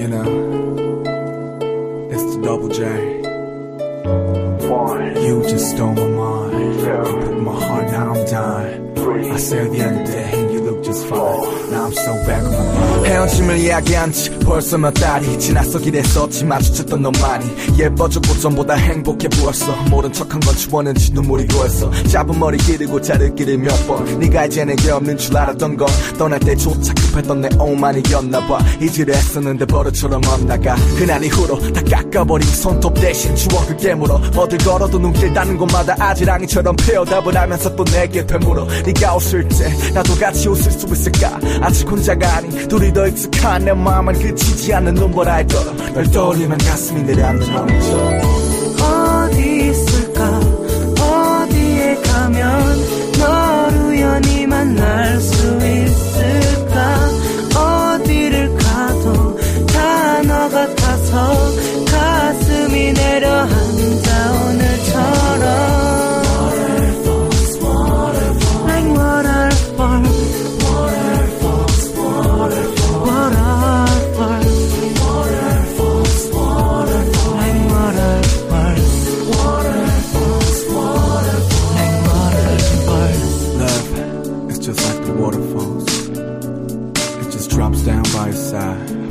You know, it's the double J. One. You just stole my mind. Yeah. You put my heart, now I'm dying. Three. I said the other day, and you look just fine. Four. Now I'm so back on my mind. 헤어짐을 이야기한 지 벌써 몇 달이 지났어 길에서 지 마주쳤던 너만이 예뻐졌고 전보다 행복해 보였어. 모른 척한 건 추웠는지 눈물이 고였어. 짧은 머리 기르고 자르기를 몇번. 네가 이제 내게 없는 줄 알았던 건 떠날 때조차 급했던 내 오만이었나 봐. 잊으려 했었는데 버릇처럼 엇나가. 그날 이후로 다 깎아버린 손톱 대신 추억을 깨물어. 어딜 걸어도 눈길 닿는 곳마다 아지랑이처럼 페어답을 하면서 또 내게 되물어. 네가 웃을 때 나도 같이 웃을 수 있을까? 아직 혼자가 아닌 둘이 더 익숙한 내 마음은 그치지 않는 눈보라에 떨어 널 떠올리면 가슴이 내려앉는 멈춰 just like the waterfalls. It just drops down by your side.